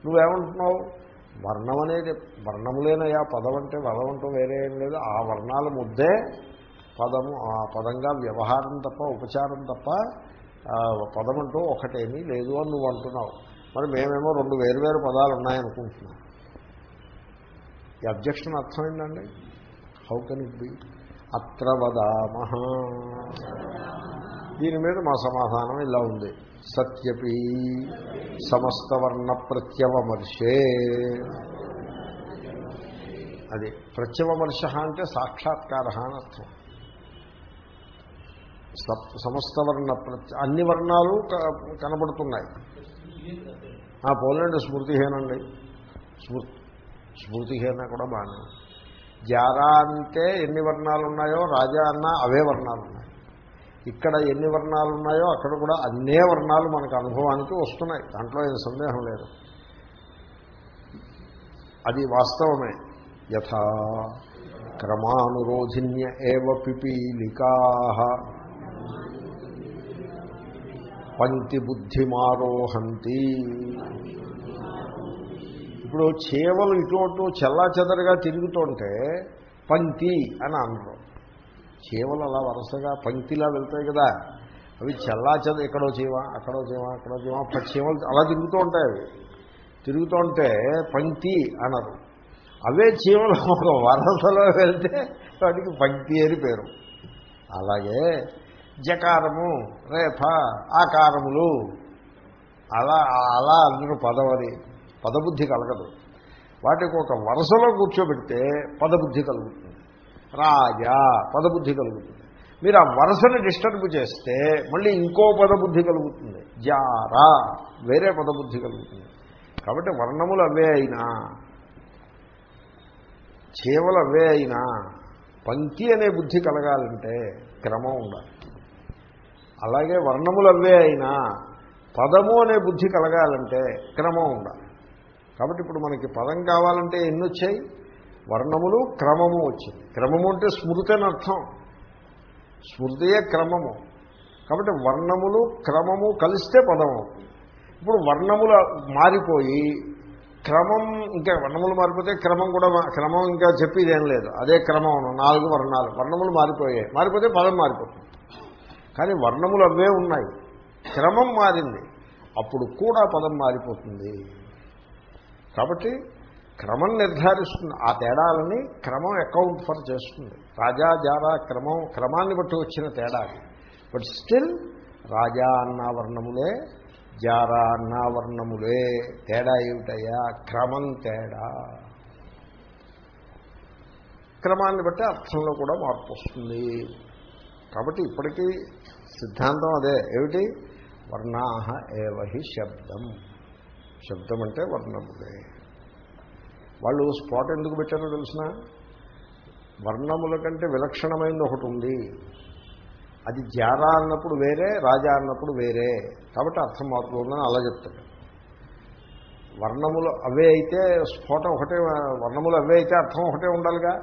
నువ్వేమంటున్నావు? వర్ణం అనేది వర్ణములేనయా పదం అంటే పదం అంటూ వేరే ఏం లేదు. ఆ వర్ణాల ముద్దే పదము ఆ పదంగా వ్యవహారం తప్ప ఉపచారం తప్ప పదం అంటూ ఒకటేమీ లేదు అని నువ్వు అంటున్నావు. మరి మేమేమో రెండు వేరువేరు పదాలు ఉన్నాయనుకుంటున్నాం. ఈ అబ్జెక్షన్ అర్థమైందండి? హౌ కెన్ ఇట్ బి అత్ర వదామహ. దీని మీద మా సమాధానం ఇలా ఉంది. సత్యపి సమస్త వర్ణ ప్రత్యవమర్శే అది ప్రత్యవమర్శ అంటే సాక్షాత్కార అని అర్థం. సమస్తవర్ణ సమస్త వర్ణ ప్రత్య అన్ని వర్ణాలు క- కనబడుతున్నాయి. ఆ పోలండి స్మృతిహీనండి. స్మృతి స్మృతిహీన కూడా బాగానే జారా అంటే ఎన్ని వర్ణాలు ఉన్నాయో రాజా అన్న అవే వర్ణాలు ఉన్నాయి ఇక్కడ ఎన్ని వర్ణాలు ఉన్నాయో అక్కడ కూడా అన్నే వర్ణాలు మనకు అనుభవానికి వస్తున్నాయి. దాంట్లో ఏం సందేహం లేదు. అది వాస్తవమే. యథా క్రమానురోధిన్య ఏవ పిపీలికా పంక్తి బుద్ధిమారోహంతి. ఇప్పుడు చేవలు ఇటు అటు చెల్లా చెదరగా తిరుగుతుంటే పంక్తి అని అనరు. చీమలు అలా వరుసగా పంక్తిలా వెళ్తాయి కదా. అవి చల్లా చెద ఎక్కడో చీమ అక్కడో చీమ అక్కడో చీమ చీమలు అలా తిరుగుతూ ఉంటాయి అవి. తిరుగుతూ ఉంటే పంక్తి అనరు. అవే చీమలు ఒక వరసలో వెళ్తే వాటికి పంక్తి అని పేరు. అలాగే జకారము రేఫ ఆకారములు అలా అలా అందరూ పదవది పదబుద్ధి కలగదు. వాటికి ఒక వరుసలో కూర్చోబెడితే పదబుద్ధి కలుగుతుంది. రాజా పదబుద్ధి కలుగుతుంది. మీరు ఆ వరుసని డిస్టర్బ్ చేస్తే మళ్ళీ ఇంకో పదబుద్ధి కలుగుతుంది. జారా వేరే పదబుద్ధి కలుగుతుంది. కాబట్టి వర్ణములు అవే అయినా చేవలు అవే అయినా పంక్తి అనే బుద్ధి కలగాలంటే క్రమం ఉండాలి. అలాగే వర్ణములు అవే అయినా పదము అనే బుద్ధి కలగాలంటే క్రమం ఉండాలి. కాబట్టి ఇప్పుడు మనకి పదం కావాలంటే ఎన్ని వచ్చాయి వర్ణములు క్రమము వచ్చింది. క్రమము అంటే స్మృతి అని అర్థం. స్మృతియే క్రమము. కాబట్టి వర్ణములు క్రమము కలిస్తే పదం అవుతుంది. ఇప్పుడు వర్ణములు మారిపోయి క్రమం ఇంకా వర్ణములు మారిపోతే క్రమం కూడా మా- క్రమం ఇంకా చెప్పేది ఏం లేదు. అదే క్రమం నాలుగు వర్ణాలు. వర్ణములు మారిపోయాయి. మారిపోతే పదం మారిపోతుంది. కానీ వర్ణములు అవే ఉన్నాయి. క్రమం మారింది. అప్పుడు కూడా పదం మారిపోతుంది. కాబట్టి క్రమం నిర్ధారిస్తుంది. ఆ తేడాలని క్రమం అకౌంట్ ఫర్ చేస్తుంది. రాజా జారా క్రమం క్రమాన్ని బట్టి వచ్చిన తేడా బట్ స్టిల్ రాజా అన్న వర్ణములే జారా అన్న వర్ణములే తేడా ఏమిటయ్యా? క్రమం తేడా. క్రమాన్ని బట్టి అర్థంలో కూడా మార్పు వస్తుంది. కాబట్టి ఇప్పటికీ సిద్ధాంతం అదే. ఏమిటి? వర్ణాహ ఏవహి శబ్దం. శబ్దం అంటే వర్ణములే. వాళ్ళు స్పాట్ ఎందుకు పెట్టారో తెలిసిన? వర్ణముల కంటే విలక్షణమైనది ఒకటి ఉంది. అది జారా అన్నప్పుడు వేరే రాజా అన్నప్పుడు వేరే. కాబట్టి అర్థం మారుతుందని అలా చెప్తాడు. వర్ణములు అవే అయితే స్ఫోటం ఒకటే వర్ణములు అవే అయితే అర్థం ఒకటే ఉండాలిగా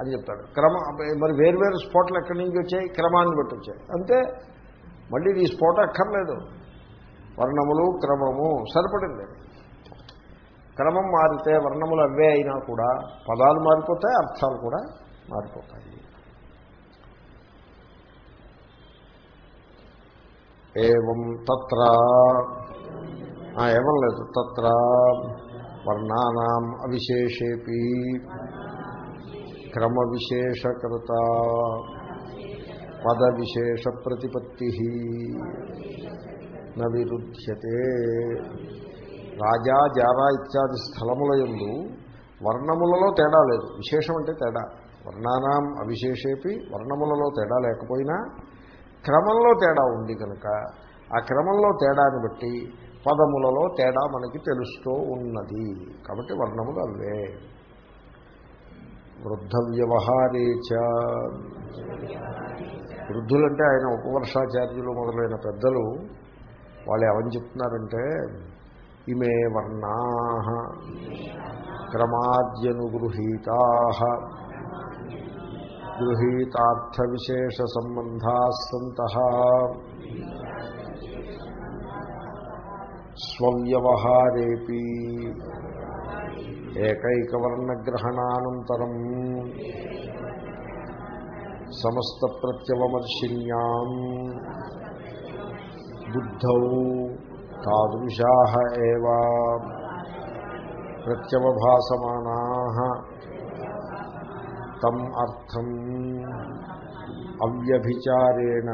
అని చెప్తాడు. క్రమ మరి వేరు వేరు స్ఫోటలు ఎక్కడి నుంచి వచ్చాయి? క్రమాన్ని బట్టి వచ్చాయి. అంతే. మళ్ళీ ఈ స్ఫోట అక్కర్లేదు. వర్ణములు క్రమము సరిపడింది. క్రమం మారితే వర్ణములు అవే అయినా కూడా పదాలు మారిపోతాయి అర్థాలు కూడా మారిపోతాయి. ఏం తత్ర ఏమం లేదు. తత్ర వర్ణానాం అవిశేషేపి క్రమ విశేషకృత పద విశేష ప్రతిపత్తి న విరుధ్యతే. రాజా జారా ఇత్యాది స్థలముల ఎందు వర్ణములలో తేడా లేదు. విశేషం అంటే తేడా. వర్ణానాం అవిశేషేపి వర్ణములలో తేడా లేకపోయినా క్రమంలో తేడా ఉంది కనుక ఆ క్రమంలో తేడాన్ని బట్టి పదములలో తేడా మనకి తెలుస్తూ ఉన్నది. కాబట్టి వర్ణములు అవే. వృద్ధ వ్యవహారేచ వృద్ధులంటే ఆయన ఉపవర్షాచార్యులు మొదలైన పెద్దలు. వాళ్ళు ఏమని చెప్తున్నారంటే ఇమే వర్ణా క్రమాద్యనుగృహీతా గృహీతార్థ విశేష సంబంధా సంత స్వవ్యవహారేపి ఏకైకవర్ణగ్రహణానంతరం సమస్త ప్రత్యవమర్శిన్యాం బుద్ధౌ తాదృశా ఏవ ప్రత్యవభాసమానా తమ్ అర్థం అవ్యభిచారేణ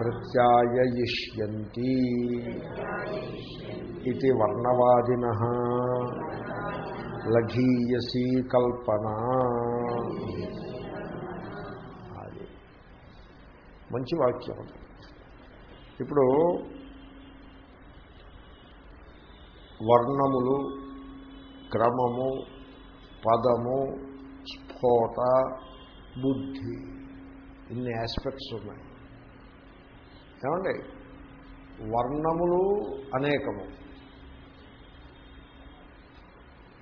ప్రత్యాయయిష్యంతి ఇది వర్ణవాదిన లఘీయసీ కల్పన మంచి వాక్యం. ఇప్పుడు వర్ణములు క్రమము పదము స్ఫోట బుద్ధి ఇన్ని ఆస్పెక్ట్స్ ఉన్నాయి. ఏమండి? వర్ణములు అనేకము.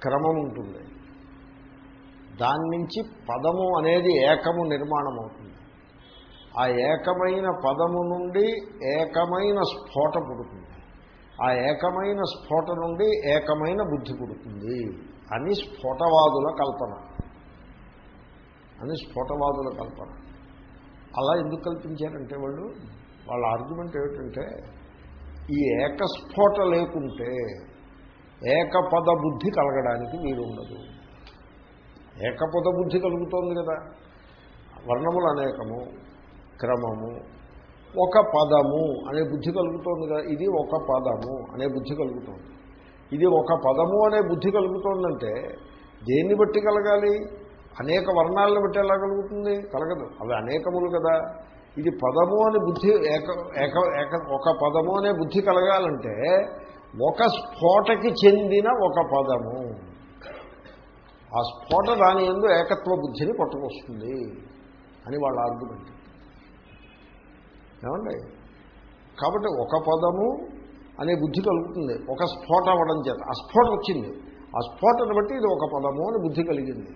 క్రమం ఉంటుంది. దాని నుంచి పదము అనేది ఏకము నిర్మాణం అవుతుంది ఆ ఏకమైన పదము నుండి ఏకమైన స్ఫోట పుడుతుంది. ఆ ఏకమైన స్ఫోట నుండి ఏకమైన బుద్ధి పుడుతుంది. అని స్ఫోటవాదుల కల్పన. అని స్ఫోటవాదుల కల్పన. అలా ఎందుకు కల్పించారంటే వాళ్ళు? వాళ్ళ ఆర్గ్యుమెంట్ ఏమిటంటే ఈ ఏకస్ఫోట లేకుంటే ఏకపద బుద్ధి కలగడానికి వీలుండదు. ఏకపద బుద్ధి కలుగుతోంది కదా. వర్ణములు అనేకము క్రమము ఒక పదము అనే బుద్ధి కలుగుతోంది కదా. ఇది ఒక పదము అనే బుద్ధి కలుగుతోంది. ఇది ఒక పదము అనే బుద్ధి కలుగుతోందంటే దేన్ని బట్టి కలగాలి? అనేక వర్ణాలను బట్టి ఎలా కలుగుతుంది? కలగదు. అవి అనేకములు కదా. ఇది పదము అని బుద్ధి ఏక ఏక ఏక ఒక పదము అనే బుద్ధి కలగాలంటే ఒక స్ఫోటకి చెందిన ఒక పదము. ఆ స్ఫోట దాని ఎందు ఏకత్వ బుద్ధిని పట్టుకొస్తుంది అని వాళ్ళ ఆర్గ్యుమెంట్ ఏమండి? కాబట్టి ఒక పదము అనే బుద్ధి కలుగుతుంది. ఒక స్ఫోట అవ్వడం చేత. ఆ స్ఫోట వచ్చింది. ఆ స్ఫోటను బట్టి ఇది ఒక పదము అని బుద్ధి కలిగింది.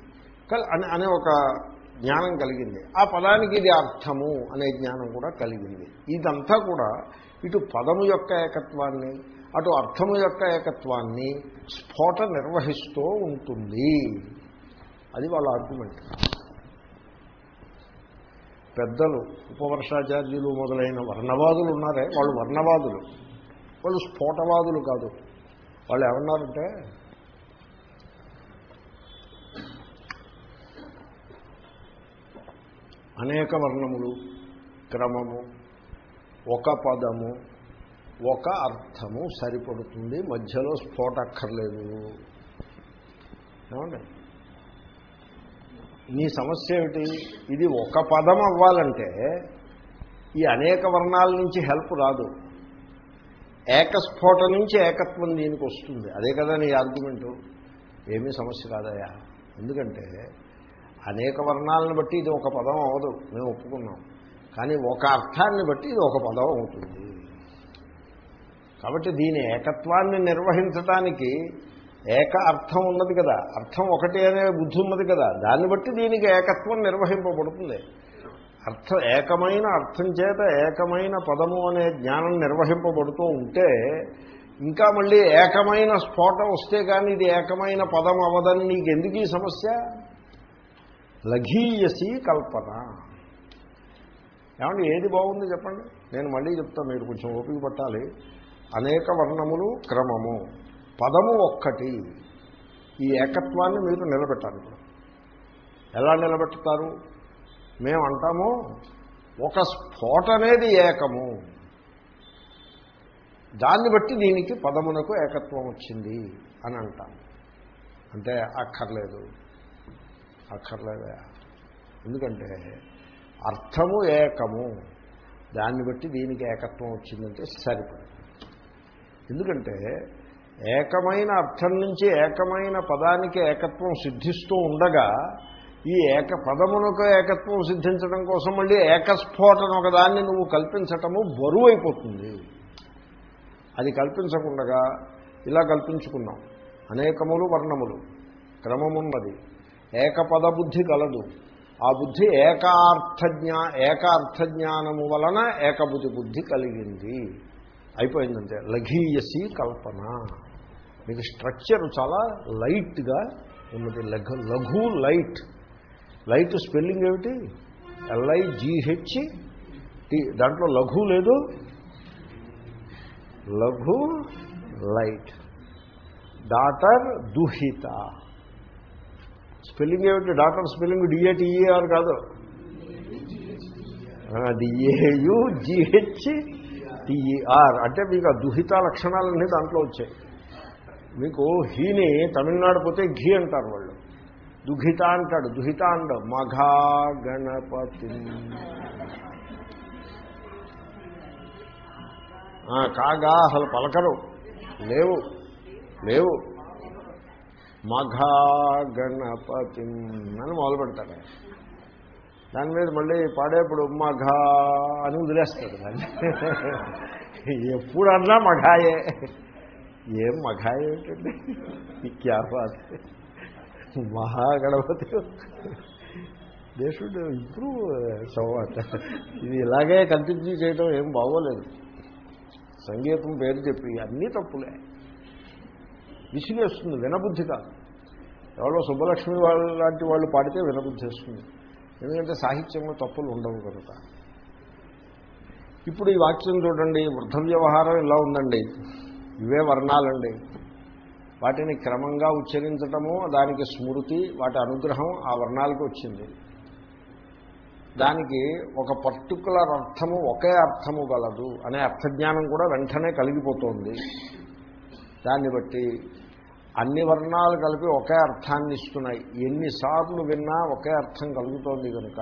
అని అనే ఒక జ్ఞానం కలిగింది. ఆ పదానికి ఇది అర్థము అనే జ్ఞానం కూడా కలిగింది. ఇదంతా కూడా ఇటు పదము యొక్క ఏకత్వాన్ని అటు అర్థము యొక్క ఏకత్వాన్ని స్ఫోట నిర్వహిస్తూ ఉంటుంది. అది వాళ్ళ ఆర్గ్యుమెంట్ పెద్దలు ఉపవర్షాచార్యులు మొదలైన వర్ణవాదులు ఉన్నారే వాళ్ళు వర్ణవాదులు. వాళ్ళు స్ఫోటవాదులు కాదు. వాళ్ళు ఏమన్నారంటే అనేక వర్ణములు క్రమము ఒక పదము ఒక అర్థము సరిపడుతుంది మధ్యలో స్ఫోటక్కర్లేదు. ఏమండి? నీ సమస్య ఏమిటి? ఇది ఒక పదం అవ్వాలంటే ఈ అనేక వర్ణాల నుంచి హెల్ప్ రాదు. ఏకస్ఫోట నుంచి ఏకత్వం దీనికి వస్తుంది. అదే కదా నీ ఆర్గ్యుమెంటు ఏమీ సమస్య కాదయా ఎందుకంటే అనేక వర్ణాలను బట్టి ఇది ఒక పదం అవ్వదు. మేము ఒప్పుకున్నాం. కానీ ఒక అర్థాన్ని బట్టి ఇది ఒక పదం అవుతుంది. కాబట్టి దీని ఏకత్వాన్ని నిర్వహించడానికి ఏక అర్థం ఉన్నది కదా. అర్థం ఒకటి అనే బుద్ధి ఉన్నది కదా. దాన్ని బట్టి దీనికి ఏకత్వం నిర్వహింపబడుతుంది. అర్థం ఏకమైన అర్థం చేత ఏకమైన పదము అనే జ్ఞానం నిర్వహింపబడుతూ ఉంటే ఇంకా మళ్ళీ ఏకమైన స్ఫోటం వస్తే కానీ ఇది ఏకమైన పదం అవ్వదని నీకు ఎందుకు ఈ సమస్య? లఘీయసి కల్పన. ఏమంటే ఏది బాగుంది చెప్పండి? నేను మళ్ళీ చెప్తాను మీరు కొంచెం ఓపిక పట్టాలి. అనేక వర్ణములు క్రమము. పదము ఒక్కటి. ఈ ఏకత్వాన్ని మీరు నిలబెట్టాలి ఇప్పుడు. ఎలా నిలబెడతారు? మేము అంటాము ఒక స్ఫోట అనేది ఏకము. దాన్ని బట్టి దీనికి పదమునకు ఏకత్వం వచ్చింది అని అంటాం. అంటే అక్కర్లేదు. అక్కర్లేదా. ఎందుకంటే అర్థము ఏకము. దాన్ని బట్టి దీనికి ఏకత్వం వచ్చిందంటే సరిపడదు. ఎందుకంటే ఏకమైన అర్థం నుంచి ఏకమైన పదానికి ఏకత్వం సిద్ధిస్తూ ఉండగా ఈ ఏక పదమునకు ఏకత్వం సిద్ధించడం కోసం మళ్ళీ ఏకస్ఫోటన ఒకదాన్ని నువ్వు కల్పించటము బరువు అయిపోతుంది అది కల్పించకుండా ఇలా కల్పించుకున్నాం. అనేకములు వర్ణములు క్రమమున్నది. ఏకపద బుద్ధి కలదు. ఆ బుద్ధి ఏకార్థజ్ఞా ఏకార్థజ్ఞానము వలన ఏకబుద్ధి బుద్ధి కలిగింది. అయిపోయిందంటే లఘీయసి కల్పన. మీకు స్ట్రక్చర్ చాలా లైట్గా ఉన్నది. లఘు లఘు లైట్. లైట్ స్పెల్లింగ్ ఏమిటి? ఎల్ఐజిహెచ్ టి దాంట్లో లఘు లేదు. లఘు లైట్. డాటర్ దుహిత. స్పెల్లింగ్ ఏమిటి? Daughter spelling D A T E R కాదు. D A U G H T E R అంటే మీకు ఆ దుహిత లక్షణాలన్నీ దాంట్లో వచ్చాయి. మీకు హీని తమిళనాడు పోతే ఘీ అంటారు వాళ్ళు. దుహిత అంటాడు దుహిత అండ. మఘా గణపతి. కాగా అసలు పలకరు. లేవు లేవు. మఘా గణపతి అని మొదలు పెడతాడు దాని మీద మళ్ళీ పాడేప్పుడు మఘా అని వదిలేస్తాడు దాన్ని. ఎప్పుడన్నా మఘాయే. ఏం మఘాయ ఏమిటండి క్యా బాత్ మహాగణపతి. దేశుడు ఇంప్రూవ్ సోవాట్ ఇది ఇలాగే కంటిన్యూ చేయడం ఏం బాగోలేదు. సంగీతం పేరు చెప్పి అన్నీ తప్పులే. విసిగేస్తుంది వినబుద్ధి కాదు. ఎవరో సుబ్బలక్ష్మి వాళ్ళ లాంటి వాళ్ళు పాడితే వినబుద్ధి వస్తుంది. ఎందుకంటే సాహిత్యంలో తప్పులు ఉండవు కనుక. ఇప్పుడు ఈ వాక్యం చూడండి వృద్ధ వ్యవహారం ఇలా ఉందండి. ఇవే వర్ణాలండి. వాటిని క్రమంగా ఉచ్చరించటము దానికి స్మృతి వాటి అనుగ్రహం ఆ వర్ణాలకు వచ్చింది. దానికి ఒక పర్టికులర్ అర్థము ఒకే అర్థము గలదు అనే అర్థజ్ఞానం కూడా వెంటనే కలిగిపోతుంది. దాన్ని బట్టి అన్ని వర్ణాలు కలిపి ఒకే అర్థాన్ని ఇస్తున్నాయి. ఎన్నిసార్లు విన్నా ఒకే అర్థం కలుగుతోంది కనుక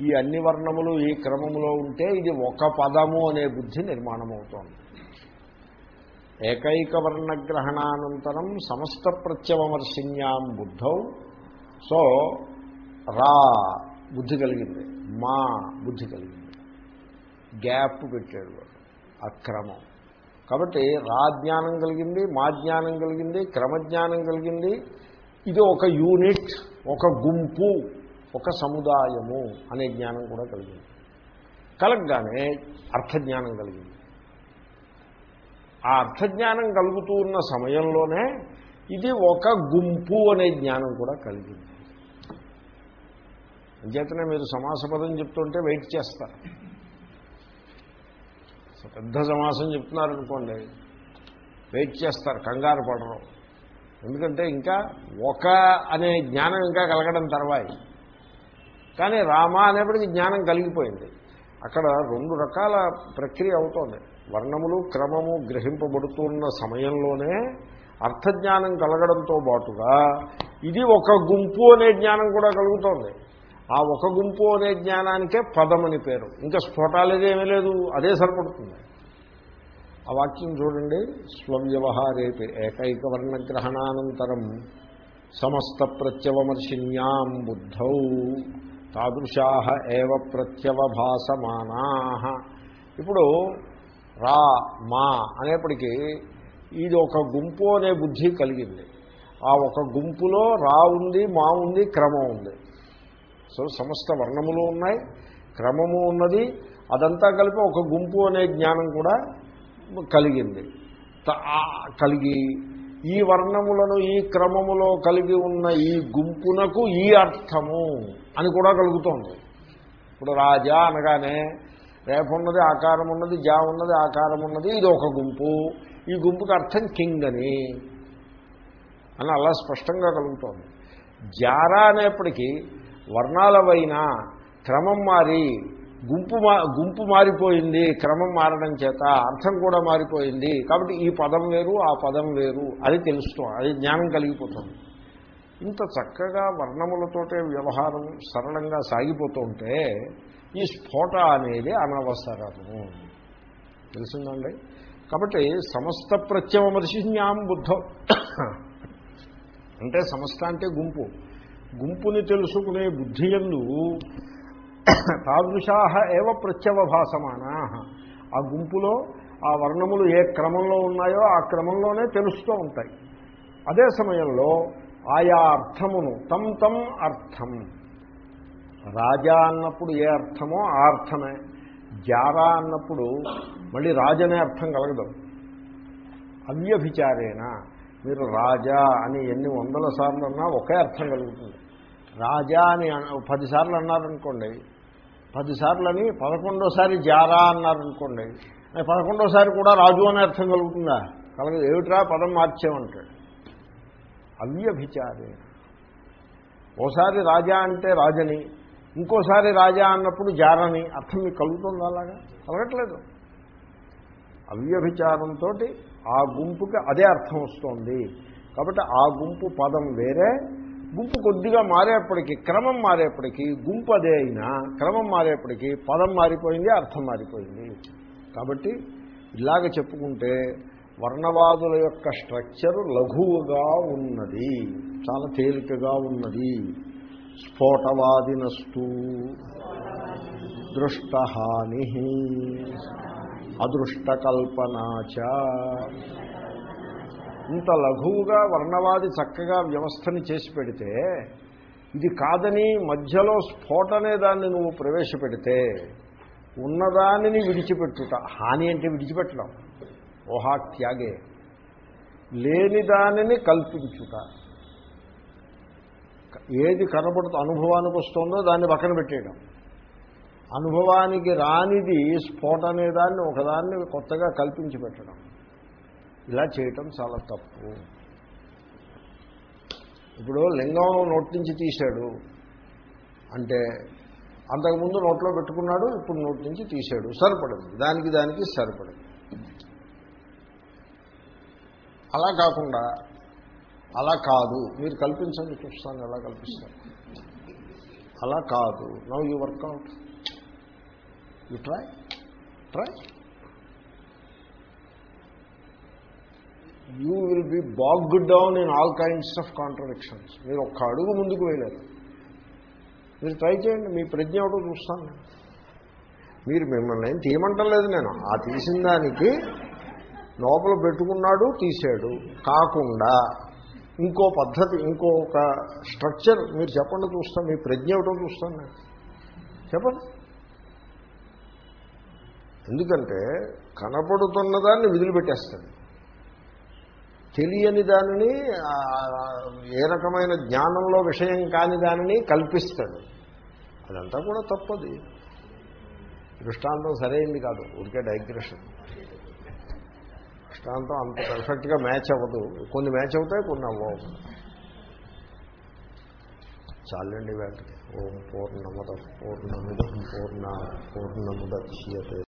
ఈ అన్ని వర్ణములు ఈ క్రమములో ఉంటే ఇది ఒక పదము అనే బుద్ధి నిర్మాణం అవుతోంది ఏకైక వర్ణగ్రహణానంతరం సమస్త ప్రత్యవమర్శిన్యాం బుద్ధౌ. సో రా బుద్ధి కలిగింది మా బుద్ధి కలిగింది. గ్యాప్ పెట్టాడు వాడు అక్రమం. కాబట్టి రా జ్ఞానం కలిగింది మా జ్ఞానం కలిగింది క్రమజ్ఞానం కలిగింది. ఇది ఒక యూనిట్ ఒక గుంపు ఒక సముదాయము అనే జ్ఞానం కూడా కలిగింది. కలగగానే అర్థజ్ఞానం కలిగింది. ఆ అర్థజ్ఞానం కలుగుతూ ఉన్న సమయంలోనే ఇది ఒక గుంపు అనే జ్ఞానం కూడా కలిగింది. అంచేతనే మీరు సమాసపదం చెప్తుంటే వెయిట్ చేస్తారు. పెద్ద సమాసం చెప్తున్నారనుకోండి వెయిట్ చేస్తారు కంగారు పడరు. ఎందుకంటే ఇంకా ఒక అనే జ్ఞానం ఇంకా కలగడం తర్వాయి. కానీ రామ అనేప్పటికీ జ్ఞానం కలిగిపోయింది. అక్కడ రెండు రకాల ప్రక్రియ అవుతోంది. వర్ణములు క్రమము గ్రహింపబడుతున్న సమయంలోనే అర్థజ్ఞానం కలగడంతో పాటుగా ఇది ఒక గుంపు అనే జ్ఞానం కూడా కలుగుతోంది. ఆ ఒక గుంపు అనే జ్ఞానానికే పదమని పేరు. ఇంకా స్ఫోటాలది ఏమీ లేదు అదే సరిపడుతుంది. ఆ వాక్యం చూడండి. స్వవ్యవహారేపి ఏకైక వర్ణగ్రహణానంతరం సమస్త ప్రత్యవమర్శిన్యాం బుద్ధౌ తాదృశా ఏవ ప్రత్యవభాసమానా. ఇప్పుడు రా మా అనేప్పటికీ ఇది ఒక గుంపు అనే బుద్ధి కలిగింది. ఆ ఒక గుంపులో రా ఉంది మా ఉంది క్రమం ఉంది. సో సమస్త వర్ణములు ఉన్నాయి క్రమము ఉన్నది అదంతా కలిపి ఒక గుంపు అనే జ్ఞానం కూడా కలిగింది. కలిగి ఈ వర్ణములను ఈ క్రమములో కలిగి ఉన్న ఈ గుంపునకు ఈ అర్థము అని కూడా కలుగుతోంది. ఇప్పుడు రాజా అనగానే రేపు ఉన్నది ఆకారం ఉన్నది జా ఉన్నది ఆకారం ఉన్నది ఇది ఒక గుంపు. ఈ గుంపుకి అర్థం కింగ్ అని. అని అలా స్పష్టంగా కలుగుతోంది. జారా అనేప్పటికీ వర్ణాలవైన క్రమం మారి గుంపు మా గుంపు మారిపోయింది క్రమం మారడం చేత అర్థం కూడా మారిపోయింది. కాబట్టి ఈ పదం వేరు ఆ పదం వేరు అది తెలుస్తాం అది జ్ఞానం కలిగిపోతుంది. ఇంత చక్కగా వర్ణములతోటే వ్యవహారం సరళంగా సాగిపోతుంటే ఈ స్ఫోట అనేది అనవసరము. తెలిసిందండి? కాబట్టి సమస్త ప్రత్యవమర్శిన్యాం బుద్ధం అంటే సమస్త అంటే గుంపు. గుంపుని తెలుసుకునే బుద్ధి ఎందు తాదృశాహ ఏవ ప్రత్యవభాసమానా. ఆ గుంపులో ఆ వర్ణములు ఏ క్రమంలో ఉన్నాయో ఆ క్రమంలోనే తెలుస్తూ ఉంటాయి. అదే సమయంలో ఆయా అర్థమును తం తం అర్థం. రాజా అన్నప్పుడు ఏ అర్థమో ఆ అర్థమే. జారా అన్నప్పుడు మళ్ళీ రాజనే అర్థం కలగదు. అవ్యభిచారేణ. మీరు రాజా అని ఎన్ని వందల సార్లు అన్నా ఒకే అర్థం కలుగుతుంది. రాజా అని పదిసార్లు అన్నారనుకోండి. పదిసార్లు అని పదకొండోసారి జారా అన్నారనుకోండి. పదకొండోసారి కూడా రాజు అనే అర్థం కలుగుతుందా? కలగదు. ఏమిట్రా పదం మార్చేమంటాడు అవ్యభిచారే. ఓసారి రాజా అంటే రాజని ఇంకోసారి రాజా అన్నప్పుడు జారని అర్థం మీకు కలుగుతుంది అలాగా? కలగట్లేదు. అవ్యభిచారంతో ఆ గుంపుకి అదే అర్థం వస్తోంది. కాబట్టి ఆ గుంపు పదం వేరే గుంపు కొద్దిగా మారేప్పటికీ క్రమం మారేప్పటికీ గుంపు అదే అయినా క్రమం మారేప్పటికీ పదం మారిపోయింది అర్థం మారిపోయింది. కాబట్టి ఇలాగ చెప్పుకుంటే వర్ణవాదుల యొక్క స్ట్రక్చర్ లఘువుగా ఉన్నది చాలా తేలికగా ఉన్నది. స్ఫోటవాదినస్తు దృష్టహాని అదృష్టకల్పనాచ ఇంత లఘువుగా వర్ణవాది చక్కగా వ్యవస్థని చేసి పెడితే ఇది కాదని మధ్యలో స్ఫోటనే దాన్ని నువ్వు ప్రవేశపెడితే ఉన్నదానిని విడిచిపెట్టుట. హాని అంటే విడిచిపెట్టడం. ఓహా త్యాగే. లేని దానిని కల్పించుట. ఏది కనబడుతూ అనుభవానికి వస్తుందో దాన్ని పక్కన పెట్టేయడం. అనుభవానికి రానిది స్ఫోట అనే దాన్ని ఒకదాన్ని కొత్తగా కల్పించి పెట్టడం. ఇలా చేయటం చాలా తప్పు. ఇప్పుడు లింగం నోటి నుంచి తీశాడు అంటే అంతకుముందు నోట్లో పెట్టుకున్నాడు ఇప్పుడు నోటి నుంచి తీశాడు. సరిపడింది. దానికి దానికి సరిపడింది. అలా కాకుండా అలా కాదు. మీరు కల్పించండి చూస్తాను ఎలా కల్పిస్తారు. అలా కాదు. Now you workout you try. Try. You will be bog down in all kinds of contradictions మీరు ఒక్క అడుగు ముందుకు వేయలేరు మీరు ట్రై చేయండి. మీ ప్రజ్ఞ ఒకటో చూస్తాను నేను. మీరు మిమ్మల్ని ఏం తీయమంటలేదు నేను. ఆ తీసిన దానికి లోపల పెట్టుకున్నాడు తీసాడు కాకుండా ఇంకో పద్ధతి ఇంకొక స్ట్రక్చర్ మీరు చెప్పండి చూస్తాను. మీ ప్రజ్ఞ ఏమిటో చూస్తాను నేను. చెప్పండి. ఎందుకంటే కనపడుతున్న దాన్ని విదిలిపెట్టేస్తాడు తెలియని దానిని ఏ రకమైన జ్ఞానంలో విషయం కాని దానిని కల్పిస్తాడు అదంతా కూడా తప్పది. దృష్టాంతం సరైంది కాదు. ఊరికే డైగ్రెషన్. దృష్టాంతం అంత పర్ఫెక్ట్గా మ్యాచ్ అవ్వదు. కొన్ని మ్యాచ్ అవుతాయి కొన్ని అవ్వవు. చాలండి వెంటనే ఓం పూర్ణమద పూర్ణమిదం పూర్ణ పూర్ణముద్యతే